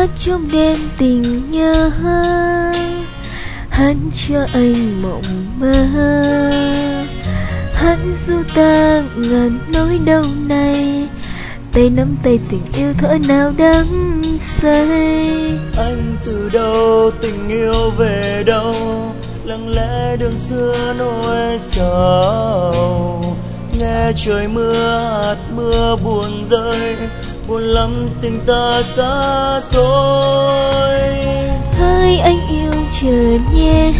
hát trong đêm tình nhớ. Hát cho anh mộng mơ. Hát du ta ngàn nỗi đau này. Tay nắm tay tình yêu thở nào đắm say. Anh từ đâu tình yêu về đâu? Lặng lẽ đường xưa nỗi sầu. Nghe trời mưa, hạt mưa buồn rơi buồn lắm tình ta xa xôi. Hỡi anh yêu chờ nhé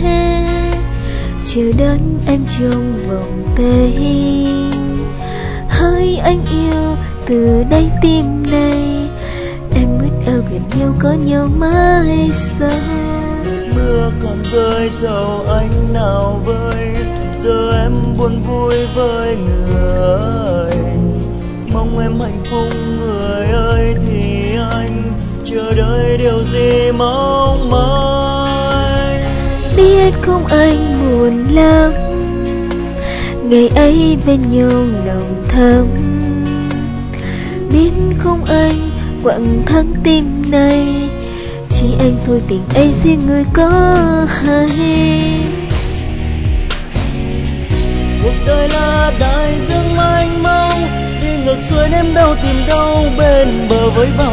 chờ đón em trong vòng tay. Hỡi anh yêu từ đây tim này em ước ao gần nhau có nhau mãi sau mưa còn rơi dầu anh nào vơi giờ em buồn vui với người mong em hạnh phúc người chờ đợi điều gì mong mỏi. Biết không anh buồn lắm ngày ấy bên nhau lòng thầm biết không anh quặn thắt tim này chỉ anh thôi tình ấy riêng người có hay. Cuộc đời là đại dương mênh mông đi ngược xuôi em đâu tìm đâu bên bờ với cờ